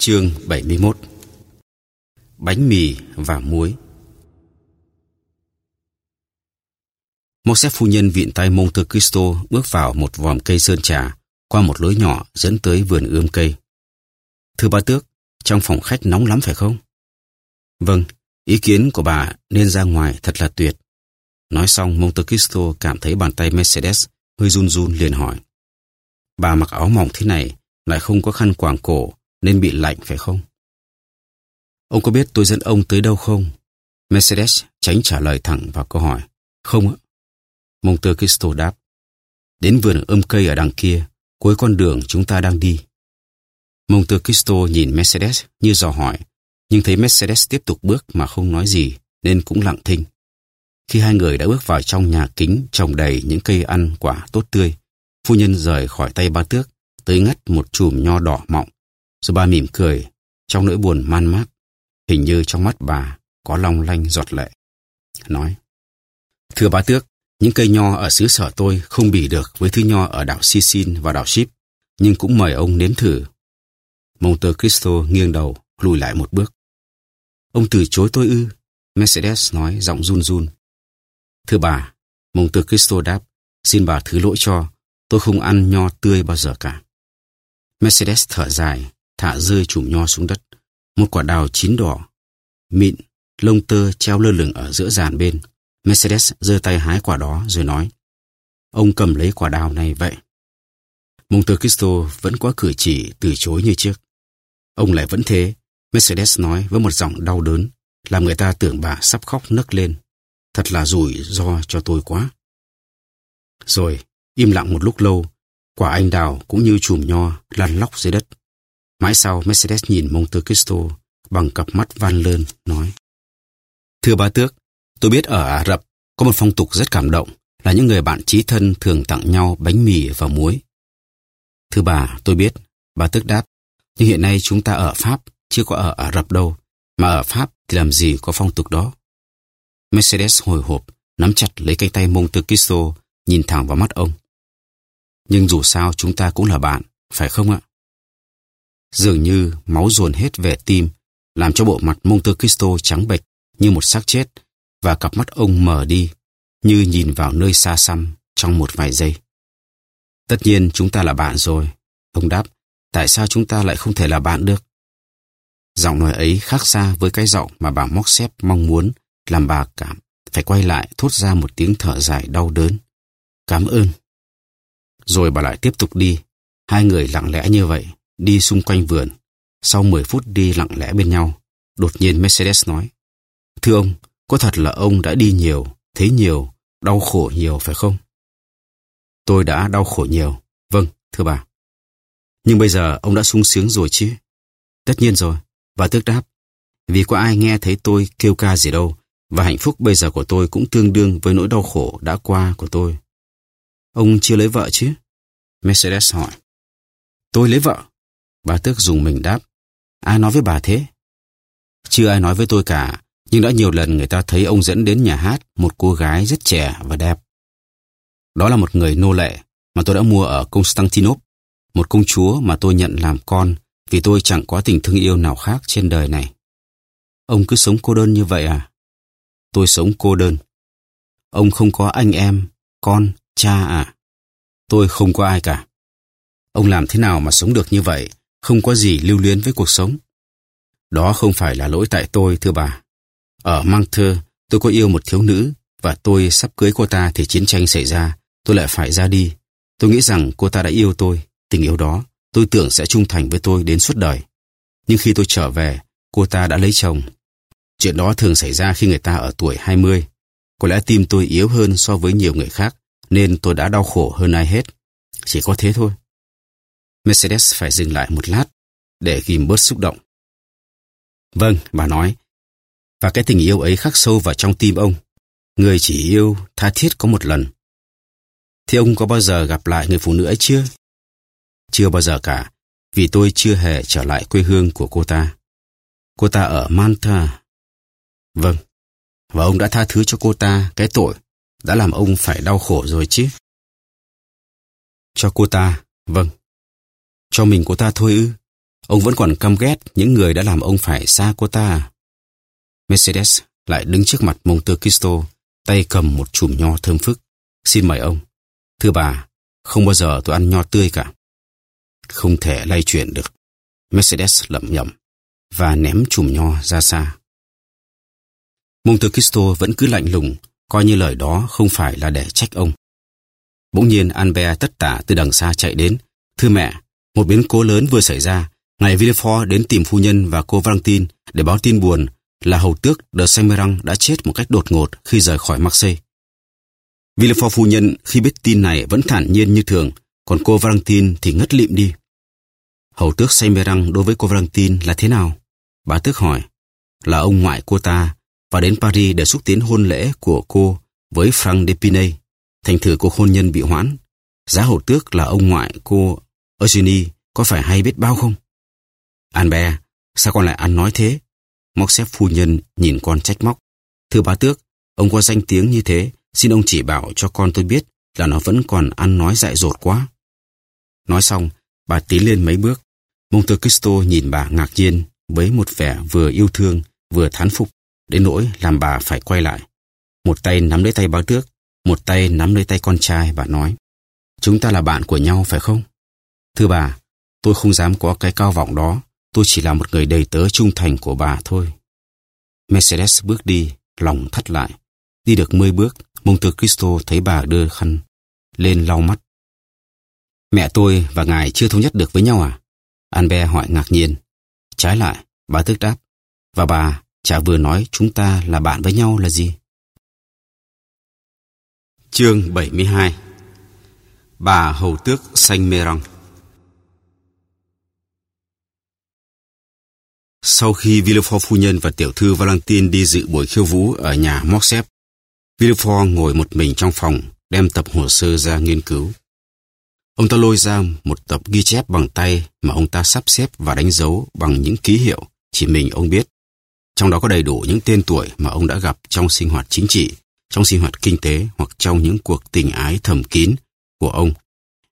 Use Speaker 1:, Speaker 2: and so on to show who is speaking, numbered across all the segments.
Speaker 1: Chương 71 Bánh mì và muối Một xếp phu nhân viện tay Monte Cristo bước vào một vòm cây sơn trà qua một lối nhỏ dẫn tới vườn ươm cây. Thưa bà tước, trong phòng khách nóng lắm phải không? Vâng, ý kiến của bà nên ra ngoài thật là tuyệt. Nói xong Monte Cristo cảm thấy bàn tay Mercedes hơi run run liền hỏi. Bà mặc áo mỏng thế này lại không có khăn quàng cổ nên bị lạnh phải không? Ông có biết tôi dẫn ông tới đâu không? Mercedes tránh trả lời thẳng vào câu hỏi. Không ạ. Monte Cristo đáp. Đến vườn ươm cây ở đằng kia, cuối con đường chúng ta đang đi. Monte Cristo nhìn Mercedes như dò hỏi, nhưng thấy Mercedes tiếp tục bước mà không nói gì, nên cũng lặng thinh. Khi hai người đã bước vào trong nhà kính trồng đầy những cây ăn quả tốt tươi, phu nhân rời khỏi tay ba tước, tới ngắt một chùm nho đỏ mọng. Rồi ba mỉm cười, trong nỗi buồn man mác, hình như trong mắt bà có long lanh giọt lệ. Nói, Thưa bá tước, những cây nho ở xứ sở tôi không bì được với thứ nho ở đảo Sicin và đảo Ship, nhưng cũng mời ông nếm thử. Monte Cristo nghiêng đầu, lùi lại một bước. Ông từ chối tôi ư? Mercedes nói giọng run run. Thưa bà, Monte Cristo đáp, xin bà thứ lỗi cho, tôi không ăn nho tươi bao giờ cả. Mercedes thở dài, thả rơi chùm nho xuống đất. Một quả đào chín đỏ, mịn, lông tơ treo lơ lửng ở giữa giàn bên. Mercedes giơ tay hái quả đó rồi nói, ông cầm lấy quả đào này vậy. Monte Cristo vẫn quá cử chỉ từ chối như trước. Ông lại vẫn thế, Mercedes nói với một giọng đau đớn, làm người ta tưởng bà sắp khóc nấc lên. Thật là rủi ro cho tôi quá. Rồi, im lặng một lúc lâu, quả anh đào cũng như chùm nho lăn lóc dưới đất. Mãi sau, Mercedes nhìn Monte Cristo bằng cặp mắt van lơn, nói. Thưa bá tước, tôi biết ở Ả Rập có một phong tục rất cảm động là những người bạn trí thân thường tặng nhau bánh mì và muối. Thưa bà, tôi biết, bà tước đáp, nhưng hiện nay chúng ta ở Pháp, chưa có ở Ả Rập đâu, mà ở Pháp thì làm gì có phong tục đó. Mercedes hồi hộp, nắm chặt lấy cánh tay Monte Cristo, nhìn thẳng vào mắt ông. Nhưng dù sao chúng ta cũng là bạn, phải không ạ? Dường như máu dồn hết về tim, làm cho bộ mặt Monte Cristo trắng bệch như một xác chết và cặp mắt ông mở đi, như nhìn vào nơi xa xăm trong một vài giây. Tất nhiên chúng ta là bạn rồi. Ông đáp, tại sao chúng ta lại không thể là bạn được? Giọng nói ấy khác xa với cái giọng mà bà Móc Xếp mong muốn làm bà cảm phải quay lại thốt ra một tiếng thở dài đau đớn. Cảm ơn. Rồi bà lại tiếp tục đi. Hai người lặng lẽ như vậy, đi xung quanh vườn. Sau 10 phút đi lặng lẽ bên nhau, đột nhiên Mercedes nói. Thưa ông, có thật là ông đã đi nhiều, thấy nhiều, đau khổ nhiều phải không? Tôi đã đau khổ nhiều. Vâng, thưa bà. Nhưng bây giờ ông đã sung sướng rồi chứ? Tất nhiên rồi. Và tước đáp. Vì có ai nghe thấy tôi kêu ca gì đâu, và hạnh phúc bây giờ của tôi cũng tương đương với nỗi đau khổ đã qua của tôi. Ông chưa lấy vợ chứ? Mercedes hỏi. Tôi lấy vợ. Bà Tước dùng mình đáp. Ai nói với bà thế? Chưa ai nói với tôi cả, nhưng đã nhiều lần người ta thấy ông dẫn đến nhà hát một cô gái rất trẻ và đẹp. Đó là một người nô lệ mà tôi đã mua ở Constantinople, một công chúa mà tôi nhận làm con vì tôi chẳng có tình thương yêu nào khác trên đời này. Ông cứ sống cô đơn như vậy à? Tôi sống cô đơn. Ông không có anh em, con, cha à? Tôi không có ai cả. Ông làm thế nào mà sống được như vậy, không có gì lưu luyến với cuộc sống? Đó không phải là lỗi tại tôi, thưa bà. Ở Mangtơ, tôi có yêu một thiếu nữ, và tôi sắp cưới cô ta thì chiến tranh xảy ra, tôi lại phải ra đi. Tôi nghĩ rằng cô ta đã yêu tôi, tình yêu đó, tôi tưởng sẽ trung thành với tôi đến suốt đời. Nhưng khi tôi trở về, cô ta đã lấy chồng. Chuyện đó thường xảy ra khi người ta ở tuổi 20. Có lẽ tim tôi yếu hơn so với nhiều người khác, nên tôi đã đau khổ hơn ai hết. Chỉ có thế thôi. Mercedes phải dừng lại một lát để ghim bớt xúc động. Vâng, bà nói. Và cái tình yêu ấy khắc sâu vào trong tim ông. Người chỉ yêu tha thiết có một lần. Thì ông có bao giờ gặp lại người phụ nữ ấy chưa? Chưa bao giờ cả, vì tôi chưa hề trở lại quê hương của cô ta. Cô ta ở Manta. Vâng, và ông đã tha thứ cho cô ta cái tội đã làm ông phải đau khổ rồi chứ. Cho cô ta, vâng. Cho mình cô ta thôi ư? Ông vẫn còn căm ghét những người đã làm ông phải xa cô ta. Mercedes lại đứng trước mặt Monte Cristo, tay cầm một chùm nho thơm phức. Xin mời ông. Thưa bà, không bao giờ tôi ăn nho tươi cả. Không thể lay chuyển được. Mercedes lẩm nhẩm và ném chùm nho ra xa. Monte Cristo vẫn cứ lạnh lùng, coi như lời đó không phải là để trách ông. Bỗng nhiên Albert tất tả từ đằng xa chạy đến. Thưa mẹ, một biến cố lớn vừa xảy ra. Ngài Villefort đến tìm phu nhân và cô Valentine để báo tin buồn là hầu tước de Semerang đã chết một cách đột ngột khi rời khỏi Marseille. Villefort phu nhân khi biết tin này vẫn thản nhiên như thường, còn cô Valentine thì ngất lịm đi. Hầu tước Semerang đối với cô Valentine là thế nào? Bà tước hỏi. Là ông ngoại cô ta và đến Paris để xúc tiến hôn lễ của cô với Frank de Pinay, Thành thử cuộc hôn nhân bị hoãn. Giá hầu tước là ông ngoại cô Eugenie có phải hay biết bao không? Albert, sao con lại ăn nói thế? Móc xếp phu nhân nhìn con trách móc. Thưa bá tước, ông có danh tiếng như thế, xin ông chỉ bảo cho con tôi biết là nó vẫn còn ăn nói dại dột quá. Nói xong, bà tiến lên mấy bước. Monte Cristo nhìn bà ngạc nhiên với một vẻ vừa yêu thương vừa thán phục đến nỗi làm bà phải quay lại. Một tay nắm lấy tay bá tước, một tay nắm lấy tay con trai và nói Chúng ta là bạn của nhau phải không? Thưa bà, tôi không dám có cái cao vọng đó. Tôi chỉ là một người đầy tớ trung thành của bà thôi. Mercedes bước đi, lòng thắt lại. Đi được mươi bước, Monte Cristo thấy bà đưa khăn lên lau mắt. Mẹ tôi và ngài chưa thống nhất được với nhau à? Albert hỏi ngạc nhiên. Trái lại, bà tức đáp. Và bà chả vừa nói chúng ta là bạn với nhau là gì? Chương 72 Bà Hầu Tước Xanh Mê Răng Sau khi Villefort phu nhân và tiểu thư Valentine đi dự buổi khiêu vũ ở nhà Morcerf, Villefort ngồi một mình trong phòng, đem tập hồ sơ ra nghiên cứu. Ông ta lôi ra một tập ghi chép bằng tay mà ông ta sắp xếp và đánh dấu bằng những ký hiệu chỉ mình ông biết. Trong đó có đầy đủ những tên tuổi mà ông đã gặp trong sinh hoạt chính trị, trong sinh hoạt kinh tế hoặc trong những cuộc tình ái thầm kín của ông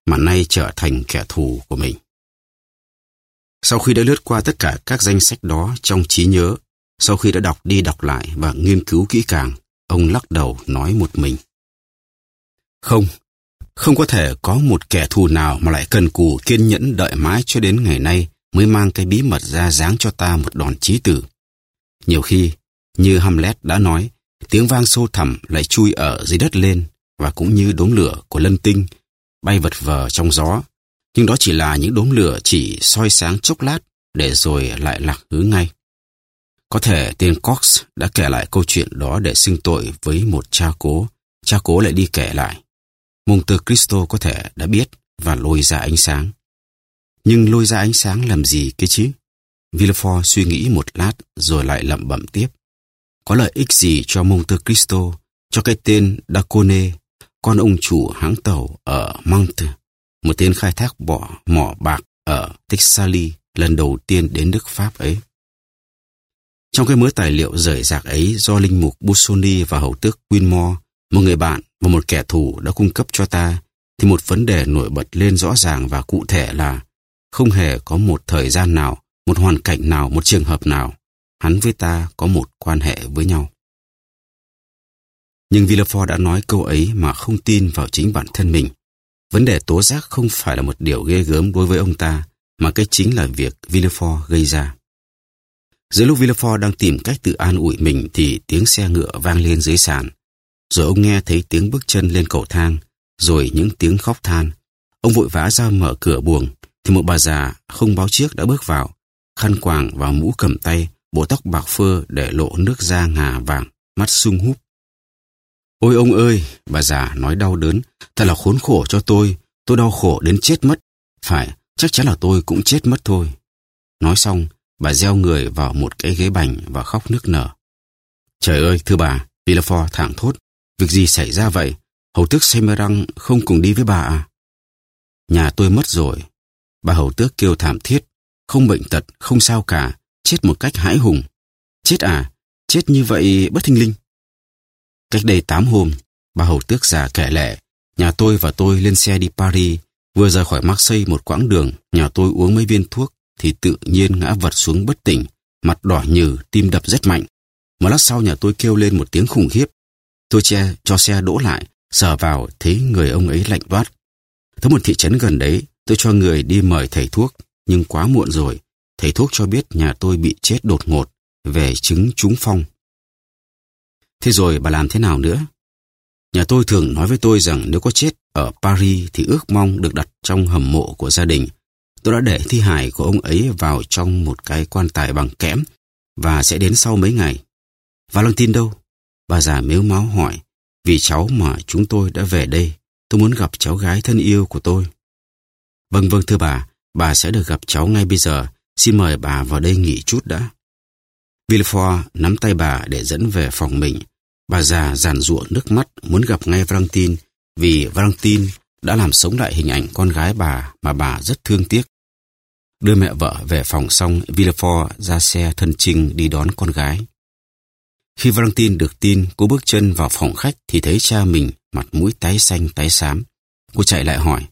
Speaker 1: mà nay trở thành kẻ thù của mình. Sau khi đã lướt qua tất cả các danh sách đó trong trí nhớ, sau khi đã đọc đi đọc lại và nghiên cứu kỹ càng, ông lắc đầu nói một mình. Không, không có thể có một kẻ thù nào mà lại cần cù kiên nhẫn đợi mãi cho đến ngày nay mới mang cái bí mật ra dáng cho ta một đòn chí tử. Nhiều khi, như Hamlet đã nói, tiếng vang sâu thẳm lại chui ở dưới đất lên và cũng như đốm lửa của lân tinh bay vật vờ trong gió. Nhưng đó chỉ là những đốm lửa chỉ soi sáng chốc lát để rồi lại lạc hướng ngay. Có thể tên Cox đã kể lại câu chuyện đó để xưng tội với một cha cố. Cha cố lại đi kể lại. Monte Cristo có thể đã biết và lôi ra ánh sáng. Nhưng lôi ra ánh sáng làm gì cái chứ? Villefort suy nghĩ một lát rồi lại lẩm bẩm tiếp. Có lợi ích gì cho Monte Cristo, cho cái tên Dacone, con ông chủ hãng tàu ở Monte một tên khai thác bỏ mỏ bạc ở Texali lần đầu tiên đến nước Pháp ấy. Trong cái mớ tài liệu rời rạc ấy do linh mục Busoni và hầu tước Winmore, một người bạn và một kẻ thù đã cung cấp cho ta, thì một vấn đề nổi bật lên rõ ràng và cụ thể là không hề có một thời gian nào, một hoàn cảnh nào, một trường hợp nào, hắn với ta có một quan hệ với nhau. Nhưng Villefort đã nói câu ấy mà không tin vào chính bản thân mình. Vấn đề tố giác không phải là một điều ghê gớm đối với ông ta, mà cái chính là việc Villefort gây ra. Giữa lúc Villefort đang tìm cách tự an ủi mình thì tiếng xe ngựa vang lên dưới sàn. Rồi ông nghe thấy tiếng bước chân lên cầu thang, rồi những tiếng khóc than. Ông vội vã ra mở cửa buồng, thì một bà già không báo trước đã bước vào, khăn quàng và mũ cầm tay, bộ tóc bạc phơ để lộ nước da ngà vàng, mắt sung húp. Ôi ông ơi, bà già nói đau đớn, thật là khốn khổ cho tôi, tôi đau khổ đến chết mất. Phải, chắc chắn là tôi cũng chết mất thôi. Nói xong, bà gieo người vào một cái ghế bành và khóc nức nở. Trời ơi, thưa bà, Villefort thẳng thốt, việc gì xảy ra vậy? Hầu tước Semerang không cùng đi với bà à? Nhà tôi mất rồi. Bà hầu tước kêu thảm thiết, không bệnh tật, không sao cả, chết một cách hãi hùng. Chết à? Chết như vậy bất thình linh. Cách đây tám hôm, bà hầu tước già kể lệ, nhà tôi và tôi lên xe đi Paris, vừa rời khỏi Marseille một quãng đường, nhà tôi uống mấy viên thuốc, thì tự nhiên ngã vật xuống bất tỉnh, mặt đỏ nhừ, tim đập rất mạnh. Một lát sau nhà tôi kêu lên một tiếng khủng khiếp. Tôi che cho xe đỗ lại, sờ vào thấy người ông ấy lạnh toát. Tới một thị trấn gần đấy, tôi cho người đi mời thầy thuốc, nhưng quá muộn rồi. Thầy thuốc cho biết nhà tôi bị chết đột ngột, về chứng trúng phong. Thế rồi bà làm thế nào nữa? Nhà tôi thường nói với tôi rằng nếu có chết ở Paris thì ước mong được đặt trong hầm mộ của gia đình. Tôi đã để thi hài của ông ấy vào trong một cái quan tài bằng kẽm và sẽ đến sau mấy ngày. Valentine đâu? Bà già mếu máu hỏi. Vì cháu mà chúng tôi đã về đây, tôi muốn gặp cháu gái thân yêu của tôi. Vâng vâng thưa bà, bà sẽ được gặp cháu ngay bây giờ. Xin mời bà vào đây nghỉ chút đã. Villefort nắm tay bà để dẫn về phòng mình. Bà già giàn ruộng nước mắt muốn gặp ngay Valentin vì Valentin đã làm sống lại hình ảnh con gái bà mà bà rất thương tiếc. Đưa mẹ vợ về phòng xong, Villefort ra xe thân trinh đi đón con gái. Khi Valentin được tin, cô bước chân vào phòng khách thì thấy cha mình mặt mũi tái xanh tái xám. Cô chạy lại hỏi,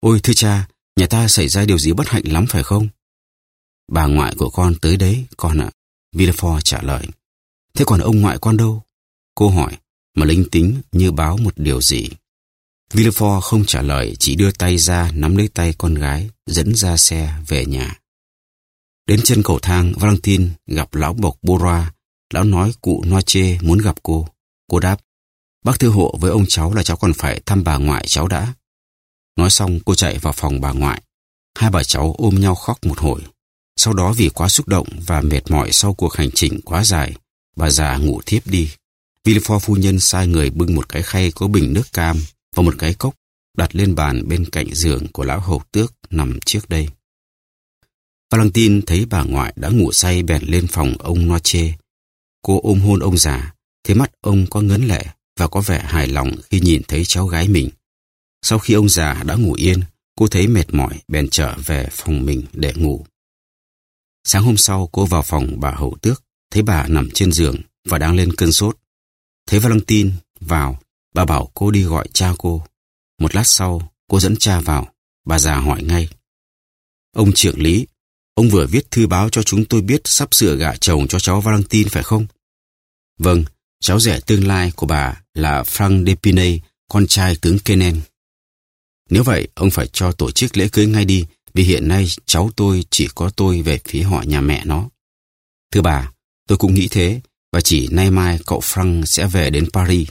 Speaker 1: Ôi thưa cha, nhà ta xảy ra điều gì bất hạnh lắm phải không? Bà ngoại của con tới đấy, con ạ. Villefort trả lời. Thế còn ông ngoại con đâu? Cô hỏi, mà linh tính như báo một điều gì. Villefort không trả lời, chỉ đưa tay ra nắm lấy tay con gái, dẫn ra xe về nhà. Đến chân cầu thang, Valentine gặp lão bộc Bora. Lão nói cụ Noche muốn gặp cô. Cô đáp, bác thư hộ với ông cháu là cháu còn phải thăm bà ngoại cháu đã. Nói xong cô chạy vào phòng bà ngoại. Hai bà cháu ôm nhau khóc một hồi. Sau đó vì quá xúc động và mệt mỏi sau cuộc hành trình quá dài, bà già ngủ thiếp đi. Villefort phu nhân sai người bưng một cái khay có bình nước cam và một cái cốc đặt lên bàn bên cạnh giường của lão hầu tước nằm trước đây. Valentine thấy bà ngoại đã ngủ say bèn lên phòng ông Noche. Cô ôm hôn ông già, thấy mắt ông có ngấn lệ và có vẻ hài lòng khi nhìn thấy cháu gái mình. Sau khi ông già đã ngủ yên, cô thấy mệt mỏi bèn trở về phòng mình để ngủ. Sáng hôm sau cô vào phòng bà hậu tước, thấy bà nằm trên giường và đang lên cơn sốt. Thấy Valentine vào, bà bảo cô đi gọi cha cô. Một lát sau, cô dẫn cha vào, bà già hỏi ngay. Ông trưởng lý, ông vừa viết thư báo cho chúng tôi biết sắp sửa gả chồng cho cháu Valentine phải không? Vâng, cháu rể tương lai của bà là Frank Depinay, con trai tướng Kenen. Nếu vậy, ông phải cho tổ chức lễ cưới ngay đi, vì hiện nay cháu tôi chỉ có tôi về phía họ nhà mẹ nó. Thưa bà, tôi cũng nghĩ thế, và chỉ nay mai cậu Frank sẽ về đến Paris.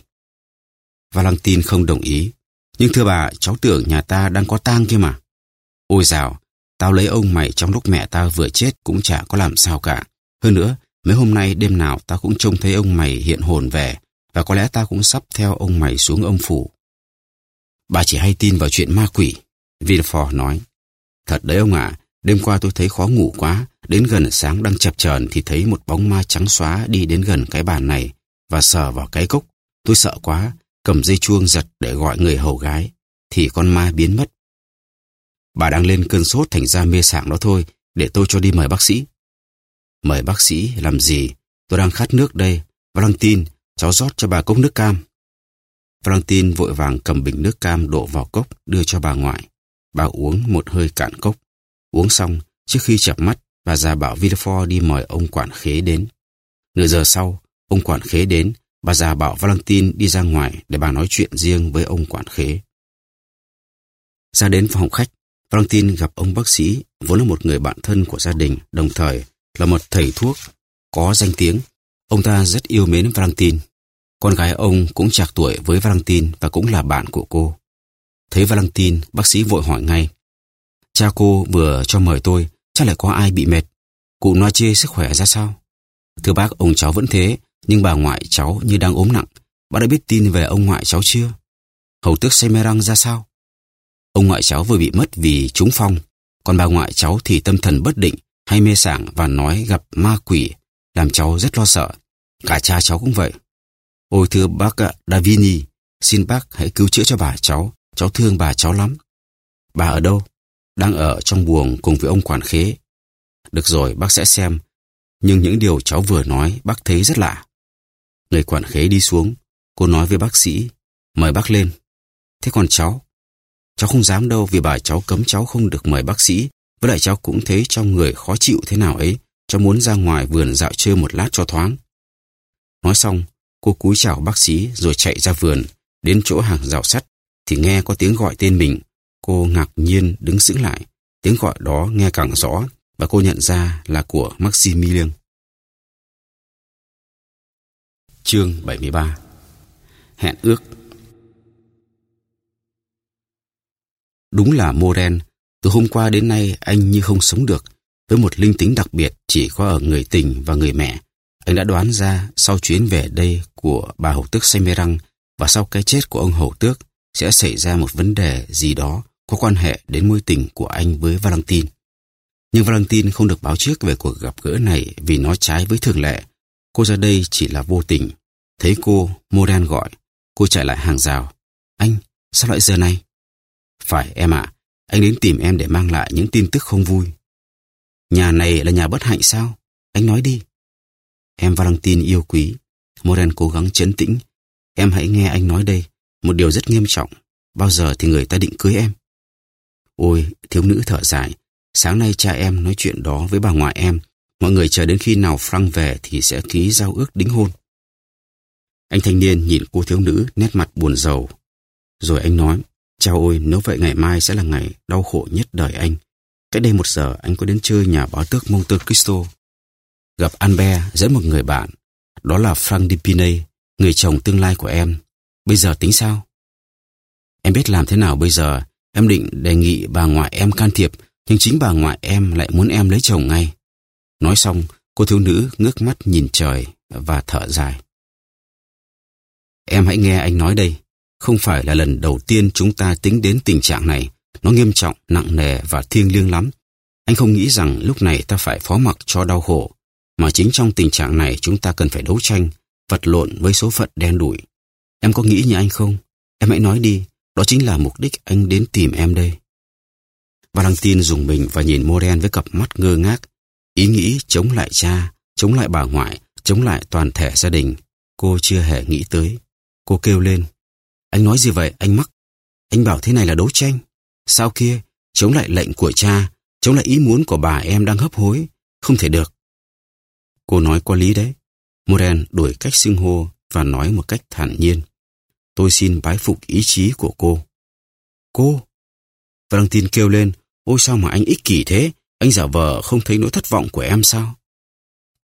Speaker 1: Valentine không đồng ý. Nhưng thưa bà, cháu tưởng nhà ta đang có tang kia mà. Ôi dào, tao lấy ông mày trong lúc mẹ tao vừa chết cũng chả có làm sao cả. Hơn nữa, mấy hôm nay đêm nào tao cũng trông thấy ông mày hiện hồn về, và có lẽ tao cũng sắp theo ông mày xuống ông phủ. Bà chỉ hay tin vào chuyện ma quỷ, Villefort nói. Thật đấy ông ạ, đêm qua tôi thấy khó ngủ quá, đến gần sáng đang chập chờn thì thấy một bóng ma trắng xóa đi đến gần cái bàn này và sờ vào cái cốc. Tôi sợ quá, cầm dây chuông giật để gọi người hầu gái, thì con ma biến mất. Bà đang lên cơn sốt thành ra mê sảng đó thôi, để tôi cho đi mời bác sĩ. Mời bác sĩ làm gì? Tôi đang khát nước đây. Valentine, cháu rót cho bà cốc nước cam. Valentine vội vàng cầm bình nước cam đổ vào cốc đưa cho bà ngoại. Bà uống một hơi cạn cốc. Uống xong, trước khi chập mắt, bà già bảo Villefort đi mời ông quản khế đến. Nửa giờ sau, ông quản khế đến, bà già bảo valentin đi ra ngoài để bà nói chuyện riêng với ông quản khế. Ra đến phòng khách, valentin gặp ông bác sĩ, vốn là một người bạn thân của gia đình, đồng thời là một thầy thuốc có danh tiếng. Ông ta rất yêu mến valentin, Con gái ông cũng chạc tuổi với valentin và cũng là bạn của cô. Thấy Valentine, bác sĩ vội hỏi ngay. Cha cô vừa cho mời tôi, chắc lại có ai bị mệt. Cụ nói chê sức khỏe ra sao? Thưa bác, ông cháu vẫn thế, nhưng bà ngoại cháu như đang ốm nặng. Bác đã biết tin về ông ngoại cháu chưa? Hầu tước Semerang ra sao? Ông ngoại cháu vừa bị mất vì trúng phong, còn bà ngoại cháu thì tâm thần bất định hay mê sảng và nói gặp ma quỷ, làm cháu rất lo sợ. Cả cha cháu cũng vậy. Ôi thưa bác Davini, xin bác hãy cứu chữa cho bà cháu, cháu thương bà cháu lắm. Bà ở đâu? Đang ở trong buồng cùng với ông quản khế. Được rồi, bác sẽ xem. Nhưng những điều cháu vừa nói bác thấy rất lạ. Người quản khế đi xuống, cô nói với bác sĩ, mời bác lên. Thế còn cháu? Cháu không dám đâu vì bà cháu cấm cháu không được mời bác sĩ Với lại cháu cũng thấy trong người khó chịu thế nào ấy. Cháu muốn ra ngoài vườn dạo chơi một lát cho thoáng. Nói xong, cô cúi chào bác sĩ rồi chạy ra vườn, đến chỗ hàng rào sắt, thì nghe có tiếng gọi tên mình. Cô ngạc nhiên đứng sững lại. Tiếng gọi đó nghe càng rõ và cô nhận ra là của Maximilian. Chương 73 Hẹn ước Đúng là Moren, từ hôm qua đến nay anh như không sống được. Với một linh tính đặc biệt chỉ có ở người tình và người mẹ. Anh đã đoán ra sau chuyến về đây của bà hầu tước Semerang và sau cái chết của ông hầu tước sẽ xảy ra một vấn đề gì đó có quan hệ đến mối tình của anh với Valentine. Nhưng Valentine không được báo trước về cuộc gặp gỡ này vì nó trái với thường lệ. Cô ra đây chỉ là vô tình. Thấy cô, Modan gọi. Cô chạy lại hàng rào. Anh, sao lại giờ này? Phải em ạ, anh đến tìm em để mang lại những tin tức không vui. Nhà này là nhà bất hạnh sao? Anh nói đi. Em Valentine yêu quý. Modan cố gắng chấn tĩnh. Em hãy nghe anh nói đây. Một điều rất nghiêm trọng. Bao giờ thì người ta định cưới em? Ôi, thiếu nữ thở dài. Sáng nay cha em nói chuyện đó với bà ngoại em. Mọi người chờ đến khi nào Frank về thì sẽ ký giao ước đính hôn. Anh thanh niên nhìn cô thiếu nữ nét mặt buồn rầu. Rồi anh nói, chào ôi, nếu vậy ngày mai sẽ là ngày đau khổ nhất đời anh. Cách đây một giờ anh có đến chơi nhà báo tước Monte Cristo. Gặp Albert dẫn một người bạn. Đó là Frank Dipine, người chồng tương lai của em. Bây giờ tính sao? Em biết làm thế nào bây giờ. Em định đề nghị bà ngoại em can thiệp, nhưng chính bà ngoại em lại muốn em lấy chồng ngay. Nói xong, cô thiếu nữ ngước mắt nhìn trời và thở dài. Em hãy nghe anh nói đây. Không phải là lần đầu tiên chúng ta tính đến tình trạng này. Nó nghiêm trọng, nặng nề và thiêng liêng lắm. Anh không nghĩ rằng lúc này ta phải phó mặc cho đau khổ. Mà chính trong tình trạng này chúng ta cần phải đấu tranh, vật lộn với số phận đen đủi. Em có nghĩ như anh không? Em hãy nói đi, đó chính là mục đích anh đến tìm em đây. Valentine dùng mình và nhìn Moren với cặp mắt ngơ ngác. Ý nghĩ chống lại cha, chống lại bà ngoại, chống lại toàn thể gia đình. Cô chưa hề nghĩ tới. Cô kêu lên. Anh nói gì vậy, anh mắc? Anh bảo thế này là đấu tranh. Sao kia, chống lại lệnh của cha, chống lại ý muốn của bà em đang hấp hối. Không thể được. Cô nói có lý đấy. Moren đổi cách xưng hô và nói một cách thản nhiên. Tôi xin bái phục ý chí của cô. Cô? Valentine kêu lên, ôi sao mà anh ích kỷ thế? Anh giả vờ không thấy nỗi thất vọng của em sao?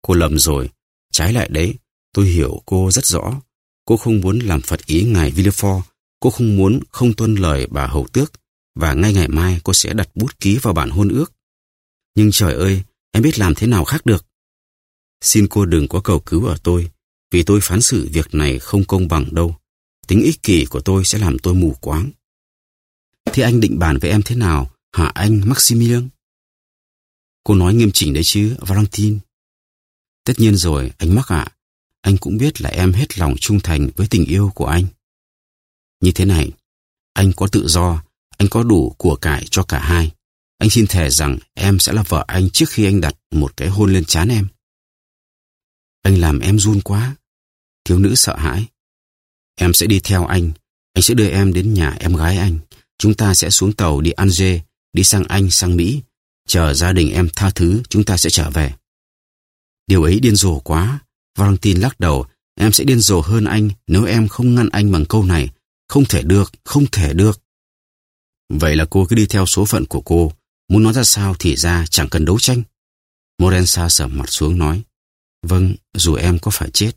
Speaker 1: Cô lầm rồi. Trái lại đấy, tôi hiểu cô rất rõ. Cô không muốn làm phật ý ngài Villefort. Cô không muốn không tuân lời bà hầu tước. Và ngay ngày mai cô sẽ đặt bút ký vào bản hôn ước. Nhưng trời ơi, em biết làm thế nào khác được. Xin cô đừng có cầu cứu ở tôi, vì tôi phán xử việc này không công bằng đâu. Tính ích kỷ của tôi sẽ làm tôi mù quáng. Thì anh định bàn với em thế nào, hả anh Maximilian? Cô nói nghiêm chỉnh đấy chứ, Valentin. Tất nhiên rồi, anh mắc ạ. Anh cũng biết là em hết lòng trung thành với tình yêu của anh. Như thế này, anh có tự do, anh có đủ của cải cho cả hai. Anh xin thề rằng em sẽ là vợ anh trước khi anh đặt một cái hôn lên trán em. Anh làm em run quá. Thiếu nữ sợ hãi. Em sẽ đi theo anh. Anh sẽ đưa em đến nhà em gái anh. Chúng ta sẽ xuống tàu đi Alger, đi sang Anh, sang Mỹ. Chờ gia đình em tha thứ, chúng ta sẽ trở về. Điều ấy điên rồ quá. Valentine lắc đầu. Em sẽ điên rồ hơn anh nếu em không ngăn anh bằng câu này. Không thể được, không thể được. Vậy là cô cứ đi theo số phận của cô. Muốn nói ra sao thì ra chẳng cần đấu tranh. Morensa sờ mặt xuống nói. Vâng, dù em có phải chết.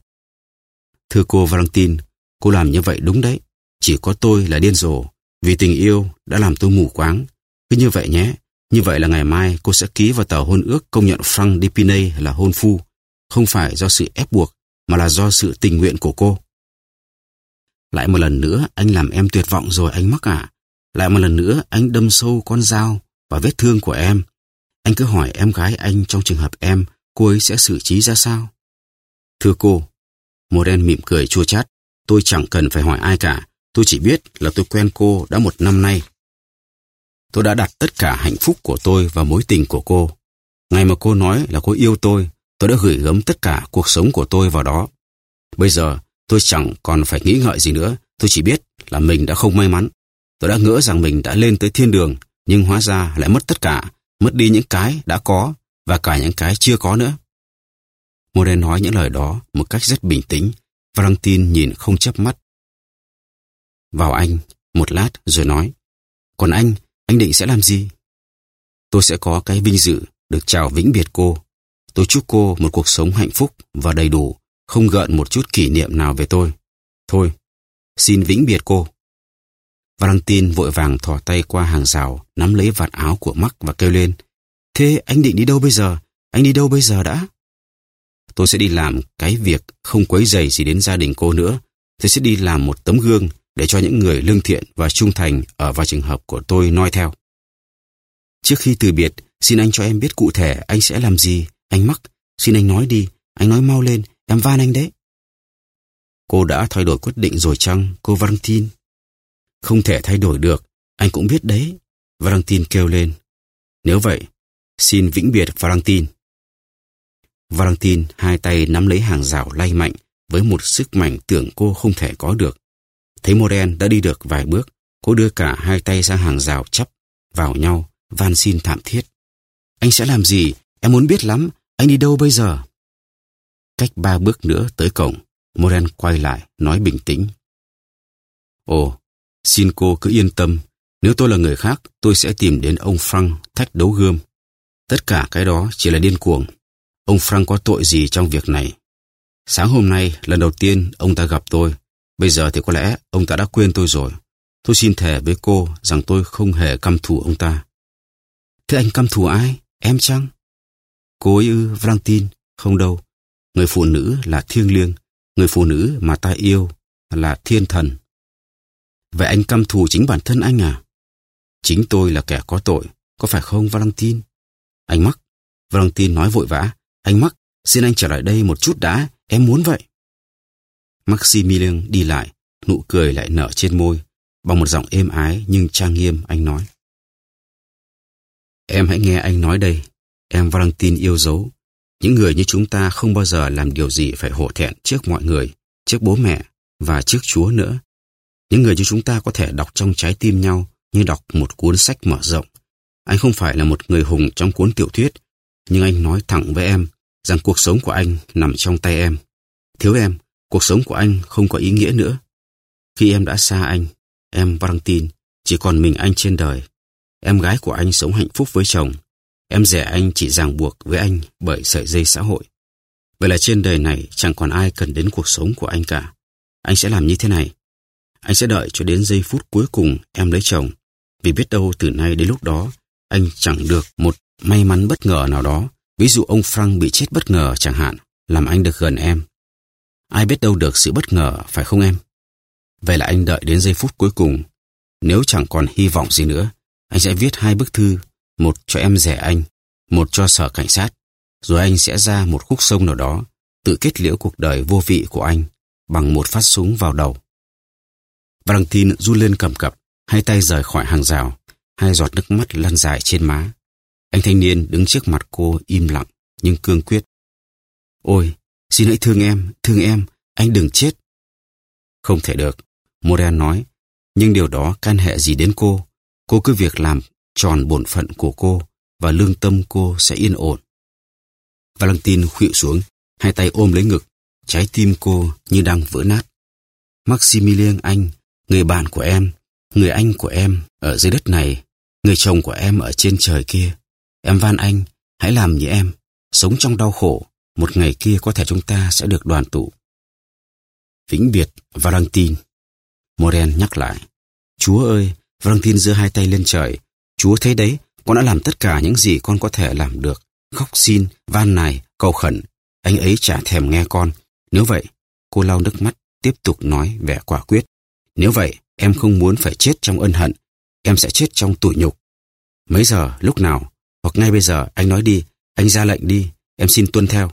Speaker 1: Thưa cô Valentine, cô làm như vậy đúng đấy. Chỉ có tôi là điên rồ, vì tình yêu đã làm tôi mù quáng. Cứ như vậy nhé, như vậy là ngày mai cô sẽ ký vào tờ hôn ước công nhận Frank Dipinay là hôn phu. Không phải do sự ép buộc, mà là do sự tình nguyện của cô. Lại một lần nữa, anh làm em tuyệt vọng rồi anh mắc ạ. Lại một lần nữa, anh đâm sâu con dao và vết thương của em. Anh cứ hỏi em gái anh trong trường hợp em cô ấy sẽ xử trí ra sao? Thưa cô, Moren mỉm cười chua chát. Tôi chẳng cần phải hỏi ai cả. Tôi chỉ biết là tôi quen cô đã một năm nay. Tôi đã đặt tất cả hạnh phúc của tôi vào mối tình của cô. Ngày mà cô nói là cô yêu tôi, tôi đã gửi gắm tất cả cuộc sống của tôi vào đó. Bây giờ, tôi chẳng còn phải nghĩ ngợi gì nữa. Tôi chỉ biết là mình đã không may mắn. Tôi đã ngỡ rằng mình đã lên tới thiên đường, nhưng hóa ra lại mất tất cả. mất đi những cái đã có và cả những cái chưa có nữa. Moren nói những lời đó một cách rất bình tĩnh. Valentin nhìn không chớp mắt. Vào anh, một lát rồi nói. Còn anh, anh định sẽ làm gì? Tôi sẽ có cái vinh dự được chào vĩnh biệt cô. Tôi chúc cô một cuộc sống hạnh phúc và đầy đủ, không gợn một chút kỷ niệm nào về tôi. Thôi, xin vĩnh biệt cô. Valentin vội vàng thò tay qua hàng rào, nắm lấy vạt áo của Mark và kêu lên. Thế anh định đi đâu bây giờ? Anh đi đâu bây giờ đã? Tôi sẽ đi làm cái việc không quấy dày gì đến gia đình cô nữa. Tôi sẽ đi làm một tấm gương để cho những người lương thiện và trung thành ở vào trường hợp của tôi noi theo. Trước khi từ biệt, xin anh cho em biết cụ thể anh sẽ làm gì. Anh mắc, xin anh nói đi, anh nói mau lên, em van anh đấy. Cô đã thay đổi quyết định rồi chăng, cô Valentin? Không thể thay đổi được, anh cũng biết đấy. Valentin kêu lên. Nếu vậy, xin vĩnh biệt Valentin. Valentine hai tay nắm lấy hàng rào lay mạnh với một sức mạnh tưởng cô không thể có được. Thấy Moren đã đi được vài bước, cô đưa cả hai tay sang hàng rào chắp vào nhau, van xin thảm thiết. Anh sẽ làm gì? Em muốn biết lắm. Anh đi đâu bây giờ? Cách ba bước nữa tới cổng, Moren quay lại, nói bình tĩnh. Ồ, xin cô cứ yên tâm. Nếu tôi là người khác, tôi sẽ tìm đến ông Frank thách đấu gươm. Tất cả cái đó chỉ là điên cuồng. Ông Frank có tội gì trong việc này? Sáng hôm nay, lần đầu tiên ông ta gặp tôi. Bây giờ thì có lẽ ông ta đã quên tôi rồi. Tôi xin thề với cô rằng tôi không hề căm thù ông ta. Thế anh căm thù ai? Em chăng? Cô ấy ư, Valentine? Không đâu. Người phụ nữ là thiêng liêng. Người phụ nữ mà ta yêu là thiên thần. Vậy anh căm thù chính bản thân anh à? Chính tôi là kẻ có tội. Có phải không, Valentine? Anh mắc. Valentine nói vội vã. Anh mắc, xin anh trở lại đây một chút đã. Em muốn vậy. Maximilian đi lại, nụ cười lại nở trên môi. Bằng một giọng êm ái nhưng trang nghiêm, anh nói. Em hãy nghe anh nói đây. Em Valentin yêu dấu. Những người như chúng ta không bao giờ làm điều gì phải hổ thẹn trước mọi người, trước bố mẹ và trước Chúa nữa. Những người như chúng ta có thể đọc trong trái tim nhau như đọc một cuốn sách mở rộng. Anh không phải là một người hùng trong cuốn tiểu thuyết, nhưng anh nói thẳng với em rằng cuộc sống của anh nằm trong tay em. Thiếu em, cuộc sống của anh không có ý nghĩa nữa. Khi em đã xa anh, em Valentin, chỉ còn mình anh trên đời. Em gái của anh sống hạnh phúc với chồng. Em rẻ anh chỉ ràng buộc với anh bởi sợi dây xã hội. Vậy là trên đời này chẳng còn ai cần đến cuộc sống của anh cả. Anh sẽ làm như thế này. Anh sẽ đợi cho đến giây phút cuối cùng em lấy chồng. Vì biết đâu từ nay đến lúc đó, anh chẳng được một may mắn bất ngờ nào đó. Ví dụ ông Frank bị chết bất ngờ chẳng hạn, làm anh được gần em. Ai biết đâu được sự bất ngờ, phải không em? Vậy là anh đợi đến giây phút cuối cùng. Nếu chẳng còn hy vọng gì nữa, anh sẽ viết hai bức thư, một cho em rẻ anh, một cho sở cảnh sát. Rồi anh sẽ ra một khúc sông nào đó, tự kết liễu cuộc đời vô vị của anh bằng một phát súng vào đầu. Valentin run lên cầm cập, hai tay rời khỏi hàng rào, hai giọt nước mắt lăn dài trên má. Anh thanh niên đứng trước mặt cô im lặng, nhưng cương quyết. Ôi, xin hãy thương em, thương em, anh đừng chết. Không thể được, Moran nói, nhưng điều đó can hệ gì đến cô? Cô cứ việc làm tròn bổn phận của cô và lương tâm cô sẽ yên ổn. Valentine khuỵu xuống, hai tay ôm lấy ngực, trái tim cô như đang vỡ nát. Maximilian Anh, người bạn của em, người anh của em ở dưới đất này, người chồng của em ở trên trời kia. Em van anh, hãy làm như em, sống trong đau khổ, một ngày kia có thể chúng ta sẽ được đoàn tụ. Vĩnh biệt Valentine. Moren nhắc lại. Chúa ơi, Valentine giơ hai tay lên trời. Chúa thấy đấy, con đã làm tất cả những gì con có thể làm được. Khóc xin, van nài, cầu khẩn. Anh ấy chả thèm nghe con. Nếu vậy, cô lau nước mắt, tiếp tục nói vẻ quả quyết. Nếu vậy, em không muốn phải chết trong ân hận. Em sẽ chết trong tủi nhục. Mấy giờ, lúc nào, hoặc ngay bây giờ, anh nói đi, anh ra lệnh đi, em xin tuân theo.